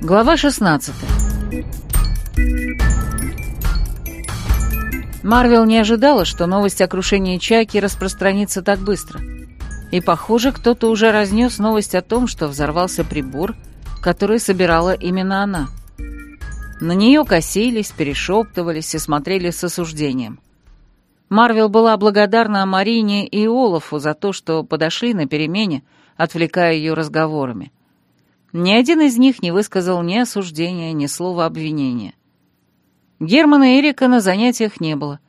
Глава 16 Марвел не ожидала, что новость о крушении Чайки распространится так быстро. И, похоже, кто-то уже разнес новость о том, что взорвался прибор, который собирала именно она. На нее косились, перешептывались и смотрели с осуждением. Марвел была благодарна Марине и Олафу за то, что подошли на перемене, отвлекая ее разговорами. Ни один из них не высказал ни осуждения, ни слова обвинения. Германа и Эрика на занятиях не было.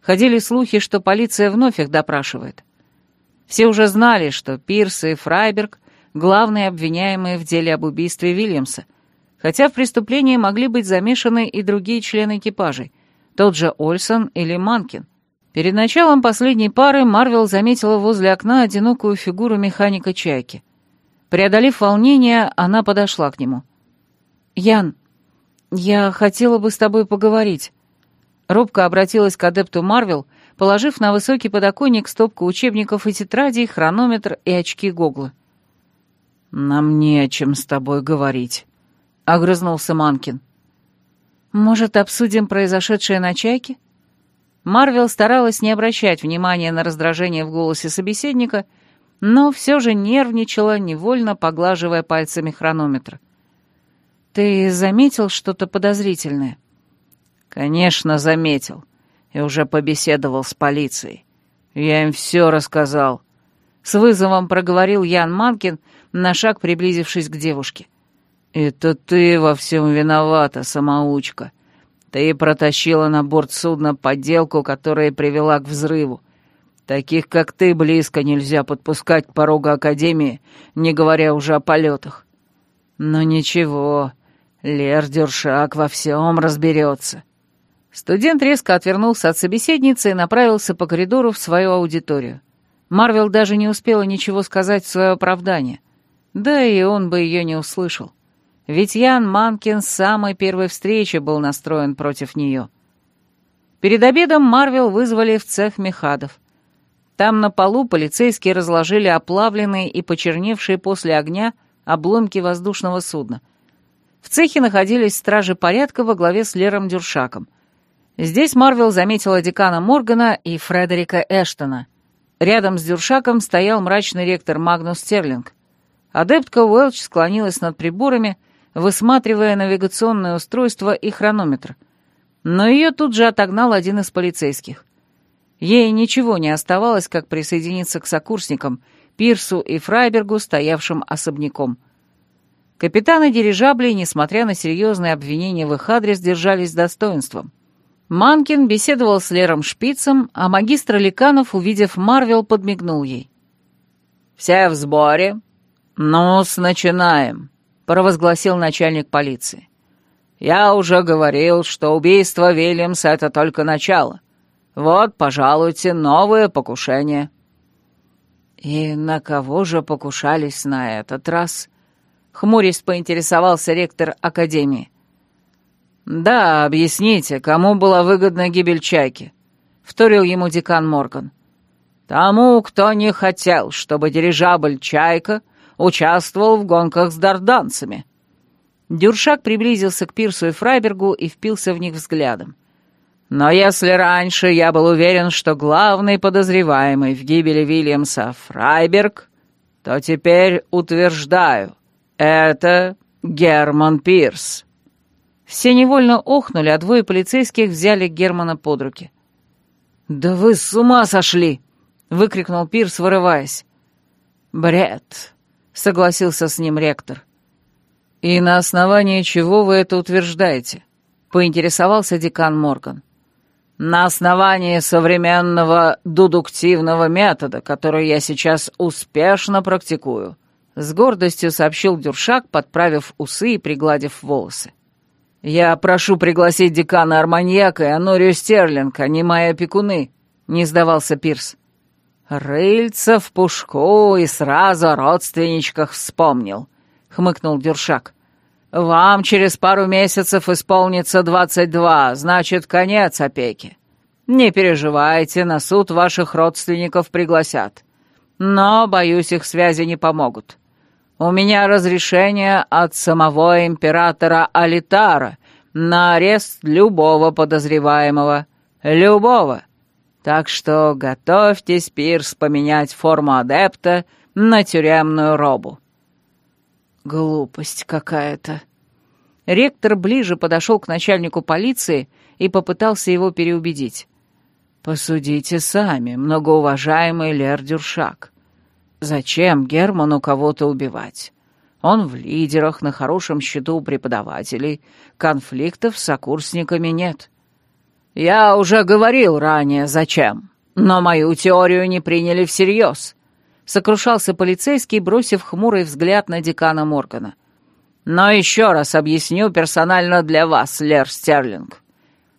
Ходили слухи, что полиция вновь их допрашивает. Все уже знали, что Пирс и Фрайберг — главные обвиняемые в деле об убийстве Вильямса, хотя в преступлении могли быть замешаны и другие члены экипажей, тот же Ольсон или Манкин. Перед началом последней пары Марвел заметила возле окна одинокую фигуру механика «Чайки». Преодолев волнение, она подошла к нему. «Ян, я хотела бы с тобой поговорить». Робко обратилась к адепту Марвел, положив на высокий подоконник стопку учебников и тетрадей, хронометр и очки Гогла. «Нам не о чем с тобой говорить», — огрызнулся Манкин. «Может, обсудим произошедшее на чайке?» Марвел старалась не обращать внимания на раздражение в голосе собеседника, но все же нервничала, невольно поглаживая пальцами хронометр. «Ты заметил что-то подозрительное?» «Конечно, заметил. И уже побеседовал с полицией. Я им все рассказал». С вызовом проговорил Ян Манкин, на шаг приблизившись к девушке. «Это ты во всем виновата, самоучка. Ты протащила на борт судна подделку, которая привела к взрыву. Таких, как ты, близко нельзя подпускать к порогу Академии, не говоря уже о полетах. Но ничего, Лер Дюршак во всем разберется. Студент резко отвернулся от собеседницы и направился по коридору в свою аудиторию. Марвел даже не успела ничего сказать в свое оправдание. Да и он бы ее не услышал. Ведь Ян Манкин с самой первой встречи был настроен против нее. Перед обедом Марвел вызвали в цех мехадов. Там на полу полицейские разложили оплавленные и почерневшие после огня обломки воздушного судна. В цехе находились стражи порядка во главе с Лером Дюршаком — Здесь Марвел заметила декана Моргана и Фредерика Эштона. Рядом с Дюршаком стоял мрачный ректор Магнус Стерлинг. Адептка Уэлч склонилась над приборами, высматривая навигационное устройство и хронометр. Но ее тут же отогнал один из полицейских. Ей ничего не оставалось, как присоединиться к сокурсникам, Пирсу и Фрайбергу, стоявшим особняком. Капитаны дирижаблей, несмотря на серьезные обвинения в их адрес, держались достоинством. Манкин беседовал с Лером Шпицем, а магистр Ликанов, увидев Марвел, подмигнул ей. «Все в сборе?» «Ну-с, начинаем», — провозгласил начальник полиции. «Я уже говорил, что убийство Вильямса — это только начало. Вот, пожалуйте, новое покушение». «И на кого же покушались на этот раз?» — хмурясь поинтересовался ректор Академии. «Да, объясните, кому была выгодна гибель Чайки?» — вторил ему декан Морган. «Тому, кто не хотел, чтобы дирижабль «Чайка» участвовал в гонках с дарданцами». Дюршак приблизился к Пирсу и Фрайбергу и впился в них взглядом. «Но если раньше я был уверен, что главный подозреваемый в гибели Вильямса Фрайберг, то теперь утверждаю, это Герман Пирс». Все невольно охнули, а двое полицейских взяли Германа под руки. «Да вы с ума сошли!» — выкрикнул Пирс, вырываясь. «Бред!» — согласился с ним ректор. «И на основании чего вы это утверждаете?» — поинтересовался декан Морган. «На основании современного дедуктивного метода, который я сейчас успешно практикую», — с гордостью сообщил Дюршак, подправив усы и пригладив волосы. «Я прошу пригласить декана Арманьяка и Анорию Стерлинг, они мои опекуны», — не сдавался Пирс. «Рыльца в пушку и сразу о родственничках вспомнил», — хмыкнул Дюршак. «Вам через пару месяцев исполнится двадцать два, значит, конец опеки. Не переживайте, на суд ваших родственников пригласят. но, боюсь, их связи не помогут. У меня разрешение от самого императора Алитара на арест любого подозреваемого. Любого. Так что готовьтесь, Пирс, поменять форму адепта на тюремную робу». «Глупость какая-то». Ректор ближе подошел к начальнику полиции и попытался его переубедить. «Посудите сами, многоуважаемый Лер Дюршак. Зачем Герману кого-то убивать? Он в лидерах, на хорошем счету у преподавателей, конфликтов с сокурсниками нет». «Я уже говорил ранее, зачем, но мою теорию не приняли всерьез», — сокрушался полицейский, бросив хмурый взгляд на декана Моргана. «Но еще раз объясню персонально для вас, Лер Стерлинг.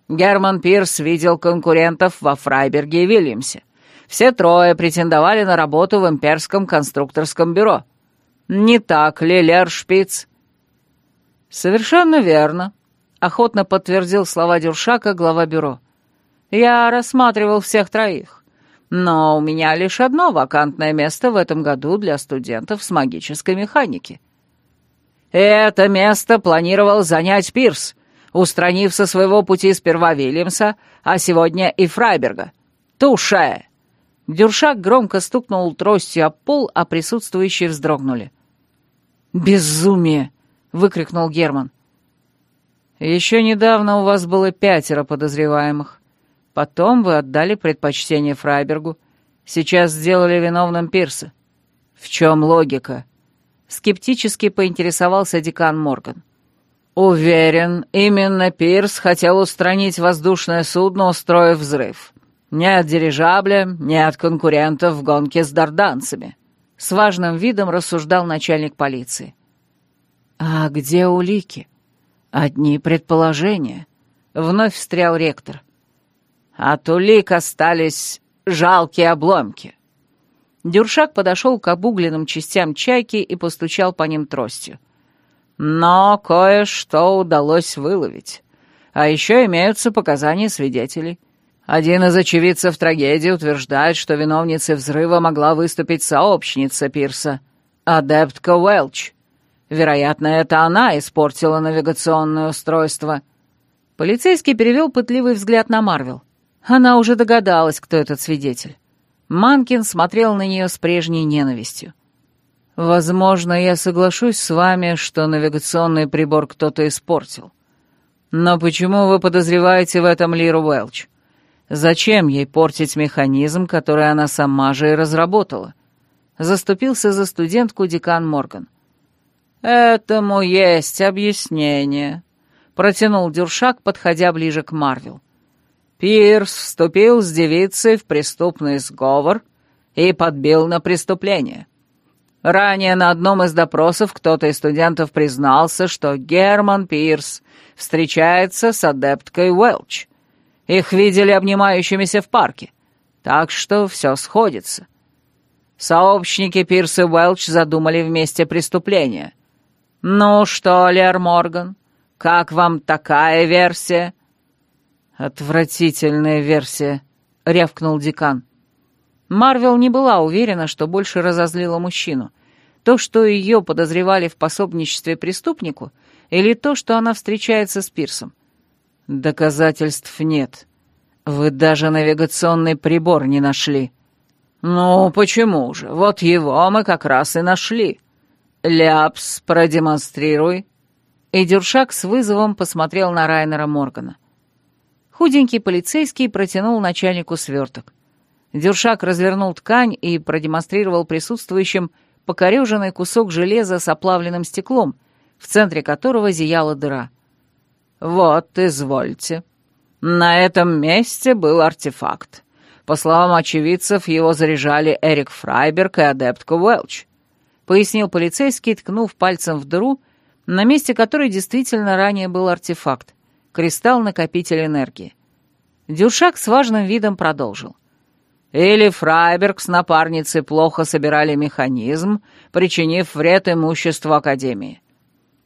Герман Пирс видел конкурентов во Фрайберге и Вильямсе. Все трое претендовали на работу в имперском конструкторском бюро. Не так ли, Лер Шпиц?» «Совершенно верно», — охотно подтвердил слова Дюршака глава бюро. «Я рассматривал всех троих, но у меня лишь одно вакантное место в этом году для студентов с магической механики». «Это место планировал занять Пирс», устранив со своего пути сперва Вильямса, а сегодня и Фрайберга. Туше!» Дюршак громко стукнул тростью об пол, а присутствующие вздрогнули. «Безумие!» — выкрикнул Герман. «Еще недавно у вас было пятеро подозреваемых. Потом вы отдали предпочтение Фрайбергу. Сейчас сделали виновным Пирса. В чем логика?» Скептически поинтересовался декан Морган. «Уверен, именно Пирс хотел устранить воздушное судно, устроив взрыв. Ни от дирижабля, ни от конкурентов в гонке с дарданцами», — с важным видом рассуждал начальник полиции. «А где улики? Одни предположения», — вновь встрял ректор. «От улик остались жалкие обломки». Дюршак подошел к обугленным частям чайки и постучал по ним тростью. Но кое-что удалось выловить. А еще имеются показания свидетелей. Один из очевидцев трагедии утверждает, что виновницей взрыва могла выступить сообщница Пирса, адептка Уэлч. Вероятно, это она испортила навигационное устройство. Полицейский перевел пытливый взгляд на Марвел. Она уже догадалась, кто этот свидетель. Манкин смотрел на нее с прежней ненавистью. Возможно, я соглашусь с вами, что навигационный прибор кто-то испортил. Но почему вы подозреваете в этом Лиру Уэлч? Зачем ей портить механизм, который она сама же и разработала? Заступился за студентку декан Морган. «Этому есть объяснение», — протянул Дюршак, подходя ближе к Марвел. Пирс вступил с девицей в преступный сговор и подбил на преступление. Ранее на одном из допросов кто-то из студентов признался, что Герман Пирс встречается с адепткой Уэлч. Их видели обнимающимися в парке, так что все сходится. Сообщники Пирс и Уэлч задумали вместе преступление. «Ну что, Лер Морган, как вам такая версия?» «Отвратительная версия», — рявкнул декан. Марвел не была уверена, что больше разозлила мужчину. То, что ее подозревали в пособничестве преступнику, или то, что она встречается с Пирсом. Доказательств нет. Вы даже навигационный прибор не нашли. Ну, почему же? Вот его мы как раз и нашли. Ляпс, продемонстрируй. И Дюршак с вызовом посмотрел на Райнера Моргана. Худенький полицейский протянул начальнику сверток. Дюршак развернул ткань и продемонстрировал присутствующим покореженный кусок железа с оплавленным стеклом, в центре которого зияла дыра. «Вот, извольте. На этом месте был артефакт. По словам очевидцев, его заряжали Эрик Фрайберг и адептка Уэлч», — пояснил полицейский, ткнув пальцем в дыру, на месте которой действительно ранее был артефакт — кристалл-накопитель энергии. Дюшак с важным видом продолжил. Или Фрайберг с напарницей плохо собирали механизм, причинив вред имуществу Академии.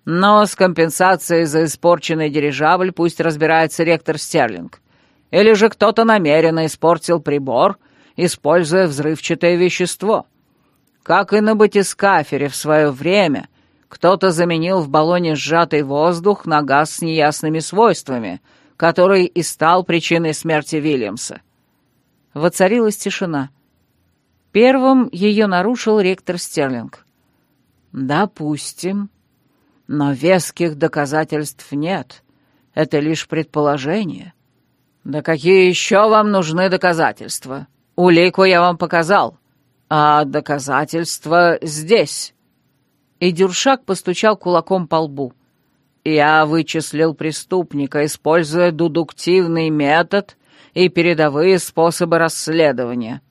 Но с компенсацией за испорченный дирижабль пусть разбирается ректор Стерлинг. Или же кто-то намеренно испортил прибор, используя взрывчатое вещество. Как и на батискафере в свое время кто-то заменил в баллоне сжатый воздух на газ с неясными свойствами, который и стал причиной смерти Вильямса. Воцарилась тишина. Первым ее нарушил ректор Стерлинг. «Допустим. Но веских доказательств нет. Это лишь предположение. Да какие еще вам нужны доказательства? Улику я вам показал, а доказательства здесь». И Дюршак постучал кулаком по лбу. «Я вычислил преступника, используя дедуктивный метод и передовые способы расследования».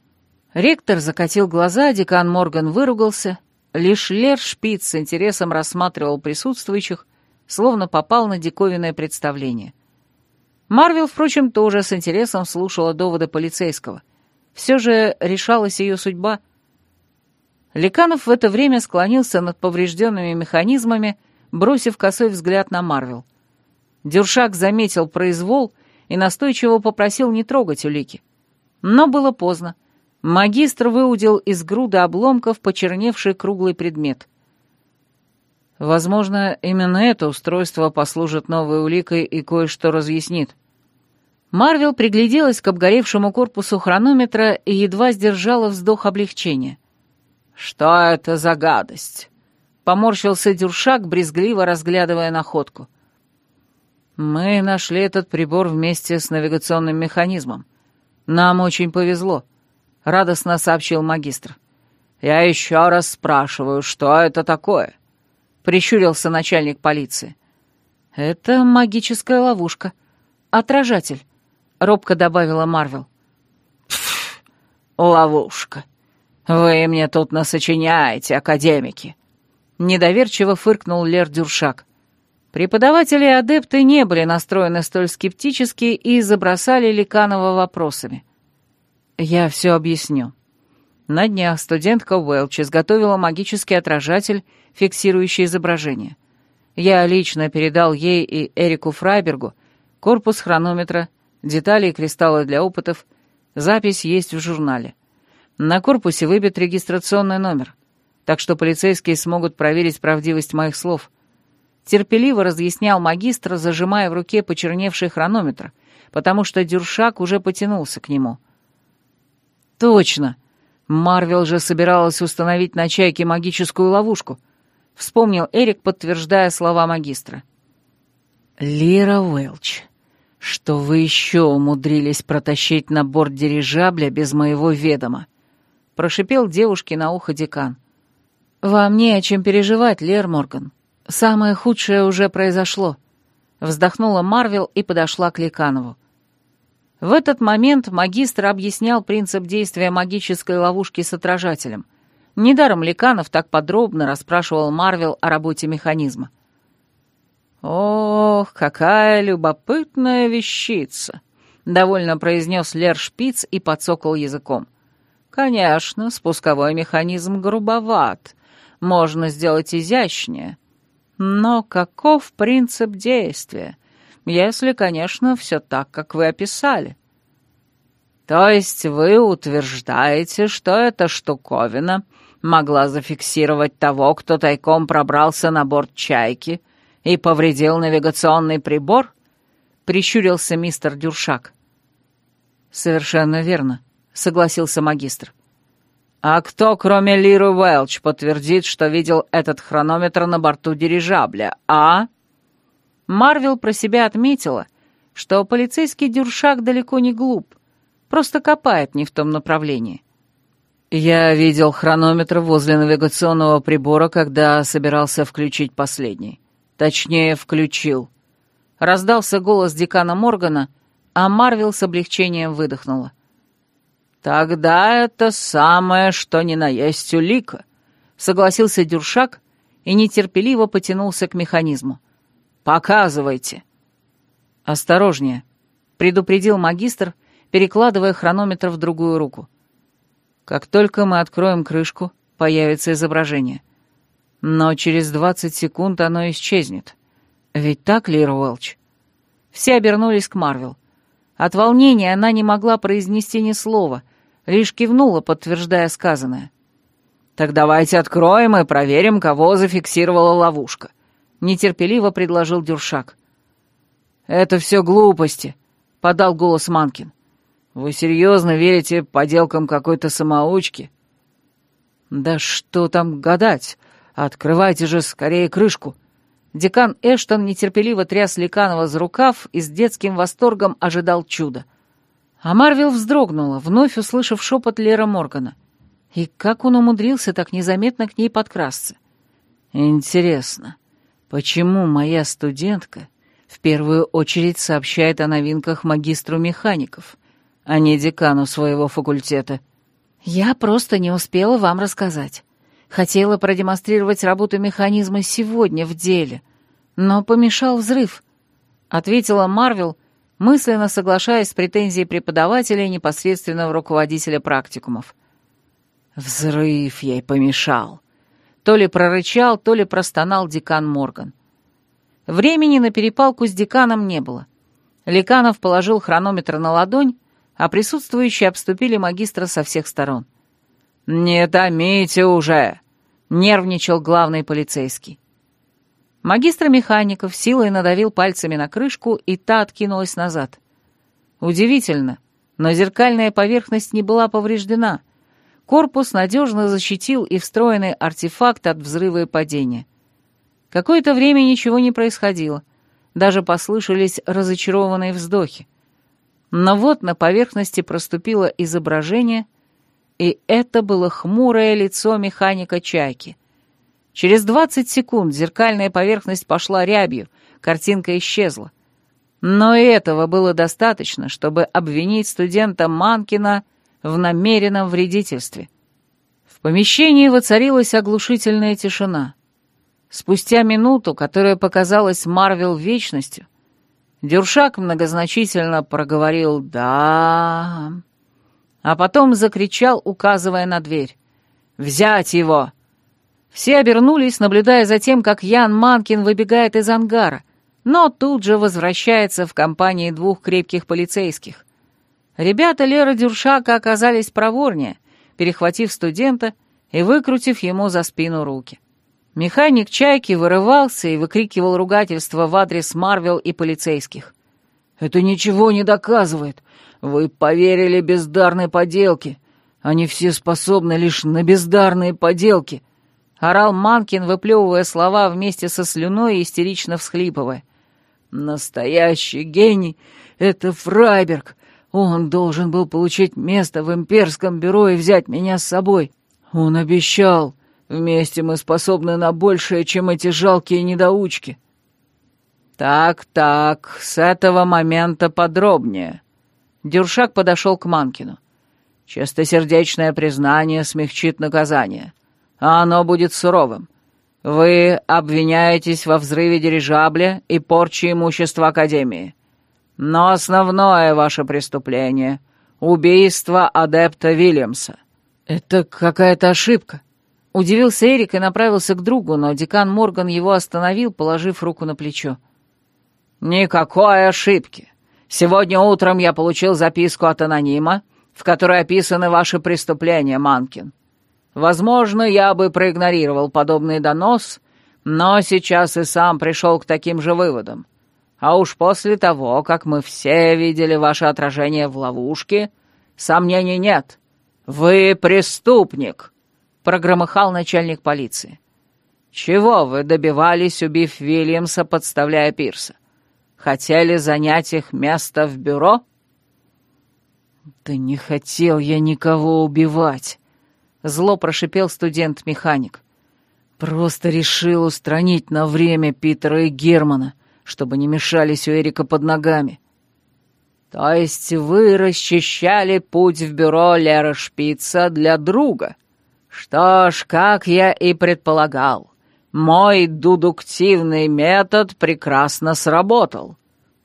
Ректор закатил глаза, декан Морган выругался. Лишь Лер Шпиц с интересом рассматривал присутствующих, словно попал на диковинное представление. Марвел, впрочем, тоже с интересом слушала доводы полицейского. Все же решалась ее судьба. Ликанов в это время склонился над поврежденными механизмами, бросив косой взгляд на Марвел. Дюршак заметил произвол и настойчиво попросил не трогать улики. Но было поздно. Магистр выудил из груды обломков почерневший круглый предмет. Возможно, именно это устройство послужит новой уликой и кое-что разъяснит. Марвел пригляделась к обгоревшему корпусу хронометра и едва сдержала вздох облегчения. «Что это за гадость?» — поморщился Дюршак, брезгливо разглядывая находку. «Мы нашли этот прибор вместе с навигационным механизмом. Нам очень повезло», — радостно сообщил магистр. «Я еще раз спрашиваю, что это такое?» — прищурился начальник полиции. «Это магическая ловушка. Отражатель», — робко добавила Марвел. «Пф, ловушка. Вы мне тут насочиняете, академики!» Недоверчиво фыркнул Лер Дюршак. Преподаватели и адепты не были настроены столь скептически и забросали Ликанова вопросами. «Я все объясню. На днях студентка Уэлч изготовила магический отражатель, фиксирующий изображение. Я лично передал ей и Эрику Фрайбергу корпус хронометра, детали и кристаллы для опытов, запись есть в журнале. На корпусе выбит регистрационный номер, так что полицейские смогут проверить правдивость моих слов. Терпеливо разъяснял магистр, зажимая в руке почерневший хронометр, потому что Дюршак уже потянулся к нему. «Точно! Марвел же собиралась установить на чайке магическую ловушку», — вспомнил Эрик, подтверждая слова магистра. «Лира Уэлч, что вы еще умудрились протащить на борт дирижабля без моего ведома?» — прошипел девушке на ухо декан. «Вам не о чем переживать, Лер Морган. Самое худшее уже произошло», — вздохнула Марвел и подошла к Ликанову. В этот момент магистр объяснял принцип действия магической ловушки с отражателем. Недаром Ликанов так подробно расспрашивал Марвел о работе механизма. «Ох, какая любопытная вещица!» — довольно произнес Лер Шпиц и подсокал языком. Конечно, спусковой механизм грубоват, можно сделать изящнее. Но каков принцип действия, если, конечно, все так, как вы описали? То есть вы утверждаете, что эта штуковина могла зафиксировать того, кто тайком пробрался на борт «Чайки» и повредил навигационный прибор? Прищурился мистер Дюршак. Совершенно верно согласился магистр. «А кто, кроме Лиры Уэлч, подтвердит, что видел этот хронометр на борту дирижабля, а?» Марвел про себя отметила, что полицейский дюршак далеко не глуп, просто копает не в том направлении. «Я видел хронометр возле навигационного прибора, когда собирался включить последний. Точнее, включил». Раздался голос декана Моргана, а Марвел с облегчением выдохнула. — «Тогда это самое, что ни на есть улика», — согласился Дюршак и нетерпеливо потянулся к механизму. «Показывайте». «Осторожнее», — предупредил магистр, перекладывая хронометр в другую руку. «Как только мы откроем крышку, появится изображение. Но через двадцать секунд оно исчезнет. Ведь так, Лира Уэлч?» Все обернулись к Марвел. От волнения она не могла произнести ни слова — лишь кивнула, подтверждая сказанное. «Так давайте откроем и проверим, кого зафиксировала ловушка», — нетерпеливо предложил Дюршак. «Это все глупости», — подал голос Манкин. «Вы серьезно верите поделкам какой-то самоучки?» «Да что там гадать? Открывайте же скорее крышку!» Декан Эштон нетерпеливо тряс Ликанова за рукав и с детским восторгом ожидал чуда. А Марвел вздрогнула, вновь услышав шепот Лера Моргана. И как он умудрился так незаметно к ней подкрасться? Интересно, почему моя студентка в первую очередь сообщает о новинках магистру механиков, а не декану своего факультета? Я просто не успела вам рассказать. Хотела продемонстрировать работу механизма сегодня в деле, но помешал взрыв, ответила Марвел, мысленно соглашаясь с претензией преподавателя и непосредственного руководителя практикумов. Взрыв ей помешал. То ли прорычал, то ли простонал декан Морган. Времени на перепалку с деканом не было. Ликанов положил хронометр на ладонь, а присутствующие обступили магистра со всех сторон. «Не томите уже!» — нервничал главный полицейский. Магистр механиков силой надавил пальцами на крышку, и та откинулась назад. Удивительно, но зеркальная поверхность не была повреждена — Корпус надежно защитил и встроенный артефакт от взрыва и падения. Какое-то время ничего не происходило. Даже послышались разочарованные вздохи. Но вот на поверхности проступило изображение, и это было хмурое лицо механика «Чайки». Через 20 секунд зеркальная поверхность пошла рябью, картинка исчезла. Но этого было достаточно, чтобы обвинить студента Манкина в намеренном вредительстве. В помещении воцарилась оглушительная тишина. Спустя минуту, которая показалась Марвел вечностью, Дюршак многозначительно проговорил «да», а потом закричал, указывая на дверь. «Взять его!» Все обернулись, наблюдая за тем, как Ян Манкин выбегает из ангара, но тут же возвращается в компании двух крепких полицейских. Ребята Лера Дюршака оказались проворнее, перехватив студента и выкрутив ему за спину руки. Механик «Чайки» вырывался и выкрикивал ругательства в адрес Марвел и полицейских. «Это ничего не доказывает. Вы поверили бездарной поделке. Они все способны лишь на бездарные поделки», — орал Манкин, выплевывая слова вместе со слюной и истерично всхлипывая. «Настоящий гений — это Фрайберг, он должен был получить место в имперском бюро и взять меня с собой. Он обещал. Вместе мы способны на большее, чем эти жалкие недоучки. Так-так, с этого момента подробнее. Дюршак подошел к Манкину. Чистосердечное признание смягчит наказание. А оно будет суровым. Вы обвиняетесь во взрыве дирижабля и порче имущества Академии. Но основное ваше преступление — убийство адепта Вильямса». «Это какая-то ошибка». Удивился Эрик и направился к другу, но декан Морган его остановил, положив руку на плечо. «Никакой ошибки. Сегодня утром я получил записку от анонима, в которой описаны ваши преступления, Манкин. Возможно, я бы проигнорировал подобный донос, но сейчас и сам пришел к таким же выводам. А уж после того, как мы все видели ваше отражение в ловушке, сомнений нет. Вы преступник, прогромыхал начальник полиции. Чего вы добивались, убив Вильямса, подставляя Пирса? Хотели занять их место в бюро? Да не хотел я никого убивать, зло прошипел студент-механик. Просто решил устранить на время Питера и Германа — чтобы не мешались у Эрика под ногами. То есть вы расчищали путь в бюро Лера Шпица для друга? Что ж, как я и предполагал, мой дедуктивный метод прекрасно сработал.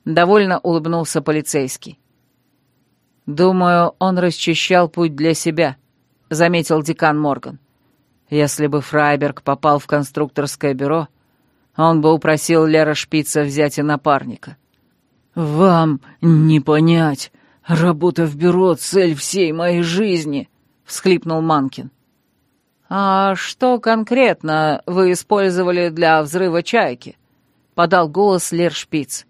Довольно улыбнулся полицейский. «Думаю, он расчищал путь для себя», — заметил декан Морган. «Если бы Фрайберг попал в конструкторское бюро, он бы упросил Лера Шпица взять и напарника. «Вам не понять. Работа в бюро — цель всей моей жизни», — всхлипнул Манкин. «А что конкретно вы использовали для взрыва чайки?» — подал голос Лер Шпиц.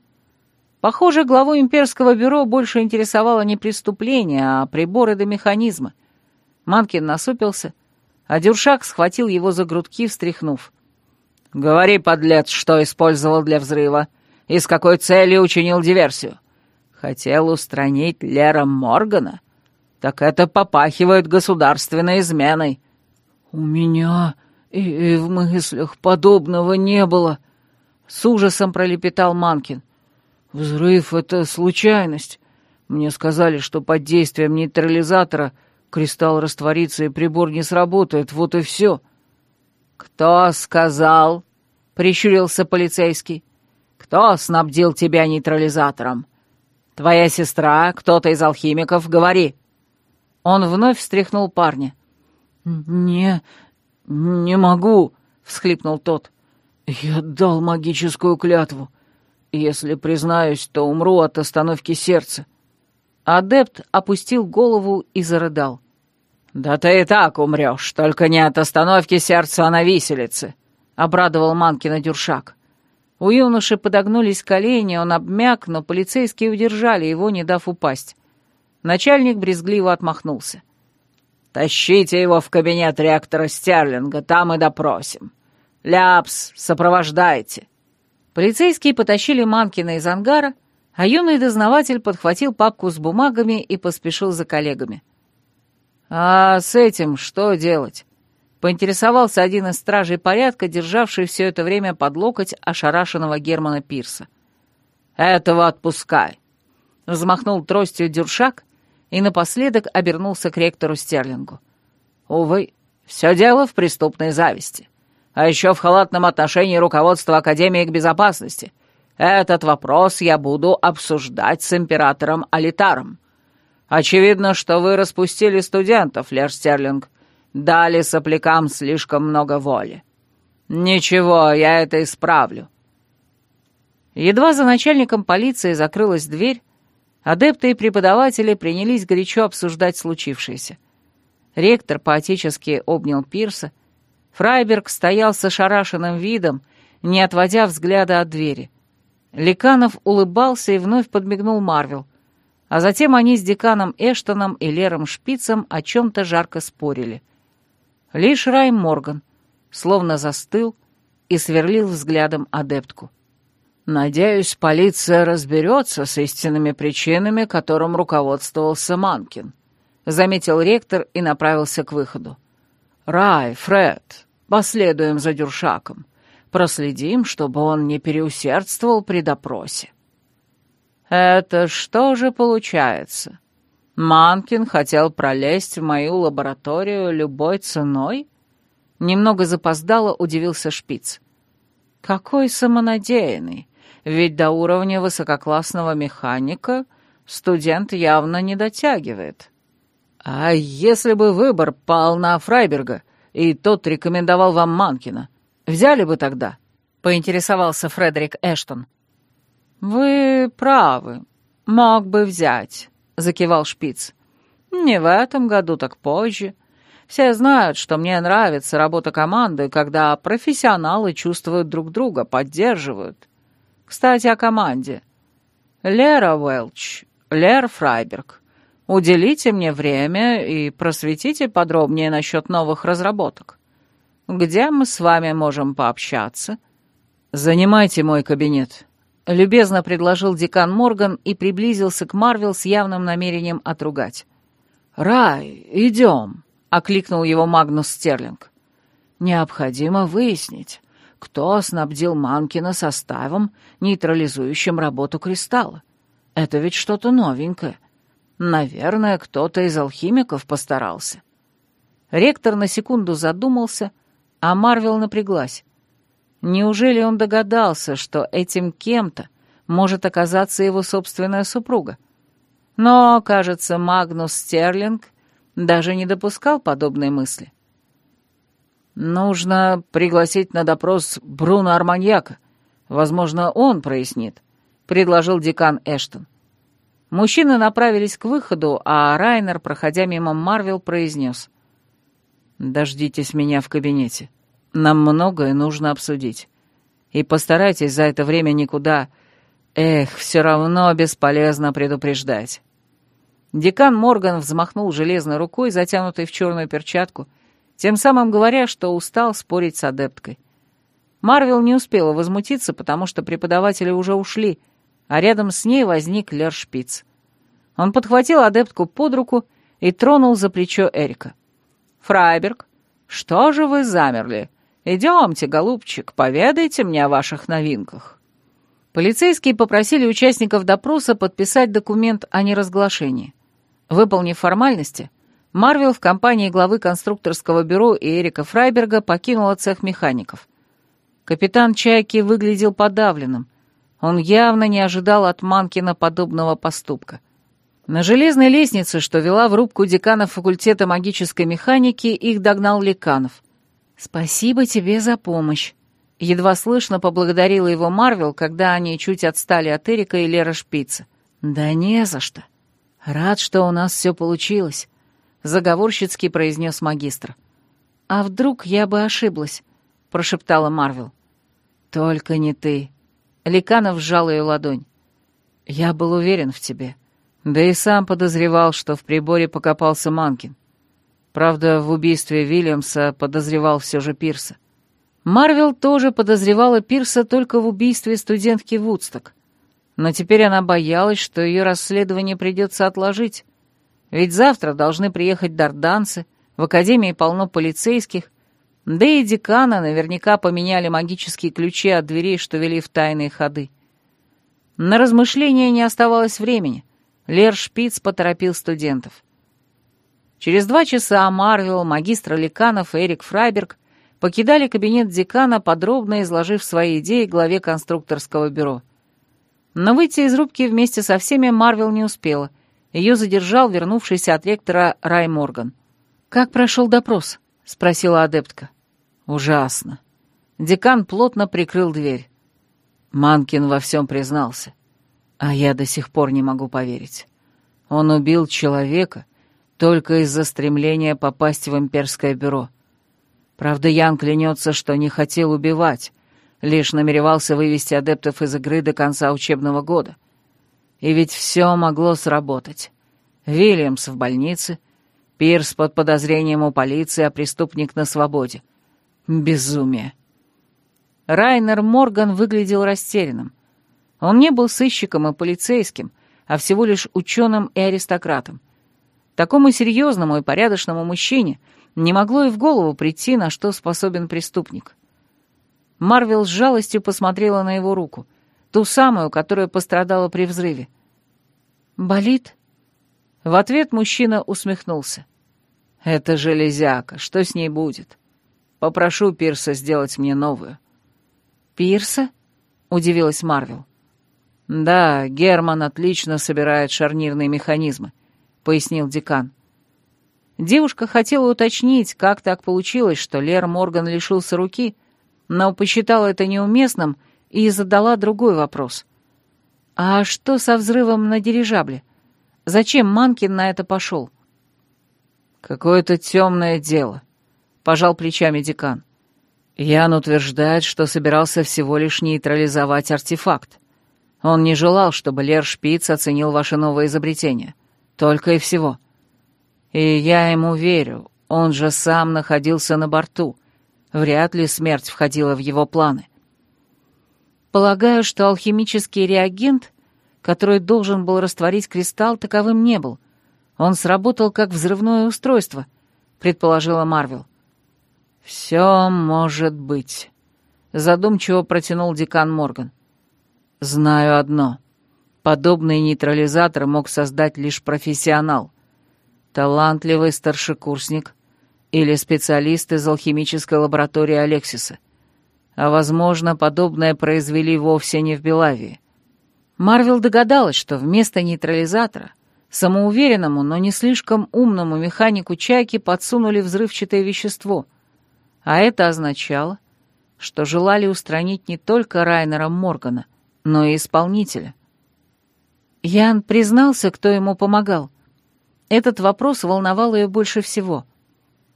Похоже, главу имперского бюро больше интересовало не преступление, а приборы до механизма. Манкин насупился, а Дюршак схватил его за грудки, встряхнув. «Говори, подлец, что использовал для взрыва и с какой целью учинил диверсию. Хотел устранить Лера Моргана? Так это попахивает государственной изменой». «У меня и, в мыслях подобного не было», — с ужасом пролепетал Манкин. «Взрыв — это случайность. Мне сказали, что под действием нейтрализатора кристалл растворится и прибор не сработает, вот и все». «Кто сказал?» — прищурился полицейский. «Кто снабдил тебя нейтрализатором? Твоя сестра, кто-то из алхимиков, говори». Он вновь встряхнул парня. «Не... не могу», — всхлипнул тот. «Я дал магическую клятву. Если признаюсь, то умру от остановки сердца». Адепт опустил голову и зарыдал. «Да ты и так умрешь, только не от остановки сердца, а на виселице», — обрадовал Манкина Дюршак. У юноши подогнулись колени, он обмяк, но полицейские удержали его, не дав упасть. Начальник брезгливо отмахнулся. «Тащите его в кабинет реактора Стерлинга, там и допросим. Ляпс, сопровождайте». Полицейские потащили Манкина из ангара, а юный дознаватель подхватил папку с бумагами и поспешил за коллегами. «А с этим что делать?» — поинтересовался один из стражей порядка, державший все это время под локоть ошарашенного Германа Пирса. «Этого отпускай!» — взмахнул тростью Дюршак и напоследок обернулся к ректору Стерлингу. «Увы, все дело в преступной зависти, а еще в халатном отношении руководства Академии к безопасности. Этот вопрос я буду обсуждать с императором Алитаром». Очевидно, что вы распустили студентов, Лер Стерлинг. Дали соплякам слишком много воли. Ничего, я это исправлю». Едва за начальником полиции закрылась дверь, адепты и преподаватели принялись горячо обсуждать случившееся. Ректор поотечески обнял Пирса. Фрайберг стоял с ошарашенным видом, не отводя взгляда от двери. Ликанов улыбался и вновь подмигнул Марвел — а затем они с деканом Эштоном и Лером Шпицем о чем-то жарко спорили. Лишь Райм Морган словно застыл и сверлил взглядом адептку. «Надеюсь, полиция разберется с истинными причинами, которым руководствовался Манкин», — заметил ректор и направился к выходу. «Рай, Фред, последуем за Дюршаком. Проследим, чтобы он не переусердствовал при допросе». «Это что же получается? Манкин хотел пролезть в мою лабораторию любой ценой?» Немного запоздало удивился Шпиц. «Какой самонадеянный! Ведь до уровня высококлассного механика студент явно не дотягивает». «А если бы выбор пал на Фрайберга, и тот рекомендовал вам Манкина, взяли бы тогда?» — поинтересовался Фредерик Эштон. «Вы правы. Мог бы взять», — закивал Шпиц. «Не в этом году, так позже. Все знают, что мне нравится работа команды, когда профессионалы чувствуют друг друга, поддерживают. Кстати, о команде. Лера Уэлч, Лер Фрайберг, уделите мне время и просветите подробнее насчет новых разработок. Где мы с вами можем пообщаться?» «Занимайте мой кабинет», Любезно предложил декан Морган и приблизился к Марвел с явным намерением отругать. «Рай, идем!» — окликнул его Магнус Стерлинг. «Необходимо выяснить, кто снабдил Манкина составом, нейтрализующим работу кристалла. Это ведь что-то новенькое. Наверное, кто-то из алхимиков постарался». Ректор на секунду задумался, а Марвел напряглась. Неужели он догадался, что этим кем-то может оказаться его собственная супруга? Но, кажется, Магнус Стерлинг даже не допускал подобной мысли. «Нужно пригласить на допрос Бруно Арманьяка. Возможно, он прояснит», — предложил декан Эштон. Мужчины направились к выходу, а Райнер, проходя мимо Марвел, произнес. Дождитесь меня в кабинете. Нам многое нужно обсудить. И постарайтесь за это время никуда... Эх, все равно бесполезно предупреждать. Декан Морган взмахнул железной рукой, затянутой в черную перчатку, тем самым говоря, что устал спорить с адепткой. Марвел не успела возмутиться, потому что преподаватели уже ушли, а рядом с ней возник Лер Шпиц. Он подхватил адептку под руку и тронул за плечо Эрика. «Фрайберг, что же вы замерли? Идемте, голубчик, поведайте мне о ваших новинках». Полицейские попросили участников допроса подписать документ о неразглашении. Выполнив формальности, Марвел в компании главы конструкторского бюро Эрика Фрайберга покинула цех механиков. Капитан Чайки выглядел подавленным. Он явно не ожидал от Манкина подобного поступка. На железной лестнице, что вела в рубку декана факультета магической механики, их догнал Леканов. «Спасибо тебе за помощь», — едва слышно поблагодарила его Марвел, когда они чуть отстали от Эрика и Лера Шпица. «Да не за что. Рад, что у нас все получилось», — заговорщицки произнес магистр. «А вдруг я бы ошиблась?» — прошептала Марвел. «Только не ты». Ликанов сжал ее ладонь. «Я был уверен в тебе. Да и сам подозревал, что в приборе покопался Манкин. Правда, в убийстве Вильямса подозревал все же Пирса. Марвел тоже подозревала Пирса только в убийстве студентки Вудсток. Но теперь она боялась, что ее расследование придется отложить. Ведь завтра должны приехать дарданцы, в академии полно полицейских, да и декана наверняка поменяли магические ключи от дверей, что вели в тайные ходы. На размышления не оставалось времени. Лер Шпиц поторопил студентов. Через два часа Марвел, магистр Ликанов и Эрик Фрайберг покидали кабинет декана, подробно изложив свои идеи главе конструкторского бюро. Но выйти из рубки вместе со всеми Марвел не успела. Ее задержал вернувшийся от ректора Рай Морган. «Как прошел допрос?» — спросила адептка. «Ужасно». Декан плотно прикрыл дверь. Манкин во всем признался. А я до сих пор не могу поверить. Он убил человека только из-за стремления попасть в имперское бюро. Правда, Ян клянется, что не хотел убивать, лишь намеревался вывести адептов из игры до конца учебного года. И ведь все могло сработать. Вильямс в больнице, Пирс под подозрением у полиции, а преступник на свободе. Безумие. Райнер Морган выглядел растерянным. Он не был сыщиком и полицейским, а всего лишь ученым и аристократом. Такому серьезному и порядочному мужчине не могло и в голову прийти, на что способен преступник. Марвел с жалостью посмотрела на его руку, ту самую, которая пострадала при взрыве. «Болит?» В ответ мужчина усмехнулся. «Это железяка, что с ней будет? Попрошу Пирса сделать мне новую». «Пирса?» — удивилась Марвел. «Да, Герман отлично собирает шарнирные механизмы», — пояснил декан. Девушка хотела уточнить, как так получилось, что Лер Морган лишился руки, но посчитала это неуместным и задала другой вопрос. «А что со взрывом на дирижабле? Зачем Манкин на это пошел?» «Какое-то темное дело», — пожал плечами декан. Ян утверждает, что собирался всего лишь нейтрализовать артефакт. Он не желал, чтобы Лер Шпиц оценил ваше новое изобретение. Только и всего. И я ему верю, он же сам находился на борту. Вряд ли смерть входила в его планы. Полагаю, что алхимический реагент, который должен был растворить кристалл, таковым не был. Он сработал как взрывное устройство, предположила Марвел. «Все может быть», — задумчиво протянул декан Морган. «Знаю одно. Подобный нейтрализатор мог создать лишь профессионал. Талантливый старшекурсник или специалист из алхимической лаборатории Алексиса. А, возможно, подобное произвели вовсе не в Белавии». Марвел догадалась, что вместо нейтрализатора самоуверенному, но не слишком умному механику Чайки подсунули взрывчатое вещество — а это означало, что желали устранить не только Райнера Моргана, но и исполнителя. Ян признался, кто ему помогал. Этот вопрос волновал ее больше всего.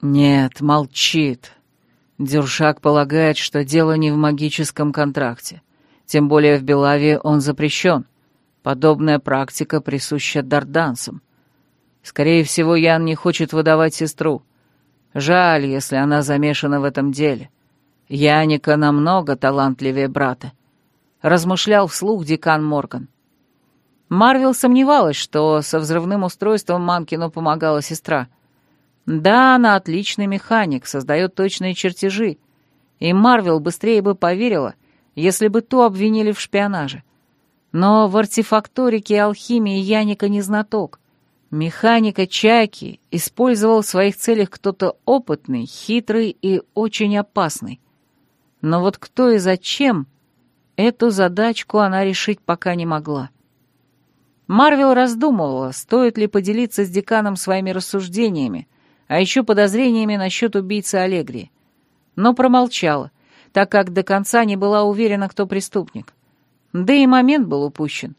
Нет, молчит. Дюршак полагает, что дело не в магическом контракте. Тем более в Белавии он запрещен. Подобная практика присуща дарданцам. Скорее всего, Ян не хочет выдавать сестру. Жаль, если она замешана в этом деле. Яника намного талантливее брата. Размышлял вслух декан Морган. Марвел сомневалась, что со взрывным устройством Манкину помогала сестра. Да, она отличный механик, создает точные чертежи. И Марвел быстрее бы поверила, если бы ту обвинили в шпионаже. Но в артефакторике и алхимии Яника не знаток. Механика Чайки использовал в своих целях кто-то опытный, хитрый и очень опасный. Но вот кто и зачем, эту задачку она решить пока не могла. Марвел раздумывала, стоит ли поделиться с деканом своими рассуждениями, а еще подозрениями насчет убийцы Аллегрии. Но промолчала, так как до конца не была уверена, кто преступник. Да и момент был упущен.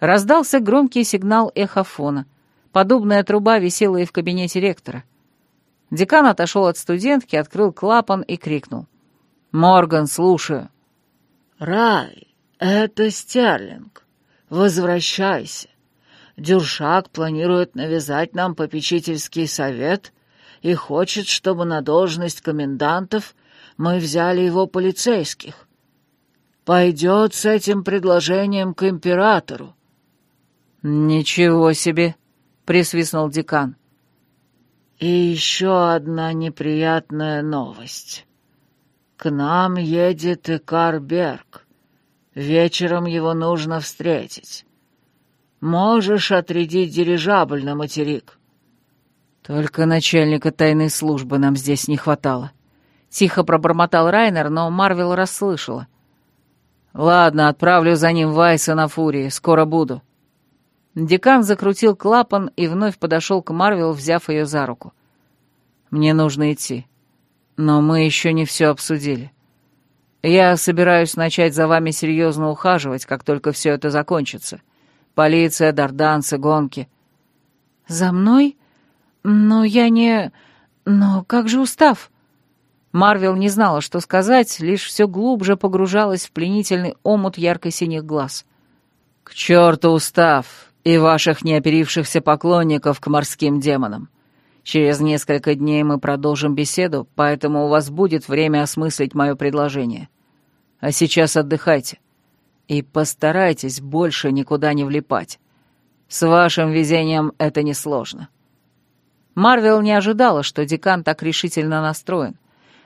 Раздался громкий сигнал эхофона. Подобная труба висела и в кабинете ректора. Декан отошел от студентки, открыл клапан и крикнул. «Морган, слушаю». «Рай, это Стерлинг. Возвращайся. Дюршак планирует навязать нам попечительский совет и хочет, чтобы на должность комендантов мы взяли его полицейских. Пойдет с этим предложением к императору». «Ничего себе!» — присвистнул декан. «И еще одна неприятная новость. К нам едет Икар Берг. Вечером его нужно встретить. Можешь отрядить дирижабль на материк». «Только начальника тайной службы нам здесь не хватало». Тихо пробормотал Райнер, но Марвел расслышала. «Ладно, отправлю за ним Вайса на Фурии. Скоро буду». Декан закрутил клапан и вновь подошел к Марвел, взяв ее за руку. «Мне нужно идти. Но мы еще не все обсудили. Я собираюсь начать за вами серьезно ухаживать, как только все это закончится. Полиция, дарданцы, гонки». «За мной? Но я не... Но как же устав?» Марвел не знала, что сказать, лишь все глубже погружалась в пленительный омут ярко-синих глаз. «К черту устав! и ваших неоперившихся поклонников к морским демонам. Через несколько дней мы продолжим беседу, поэтому у вас будет время осмыслить мое предложение. А сейчас отдыхайте. И постарайтесь больше никуда не влипать. С вашим везением это несложно». Марвел не ожидала, что декан так решительно настроен.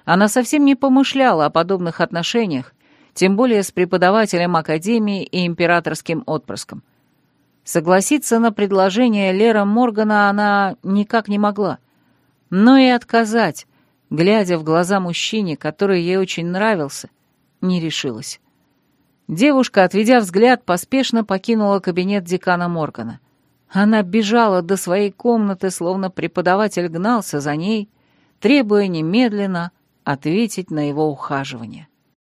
Она совсем не помышляла о подобных отношениях, тем более с преподавателем Академии и императорским отпрыском. Согласиться на предложение Лера Моргана она никак не могла. Но и отказать, глядя в глаза мужчине, который ей очень нравился, не решилась. Девушка, отведя взгляд, поспешно покинула кабинет декана Моргана. Она бежала до своей комнаты, словно преподаватель гнался за ней, требуя немедленно ответить на его ухаживание.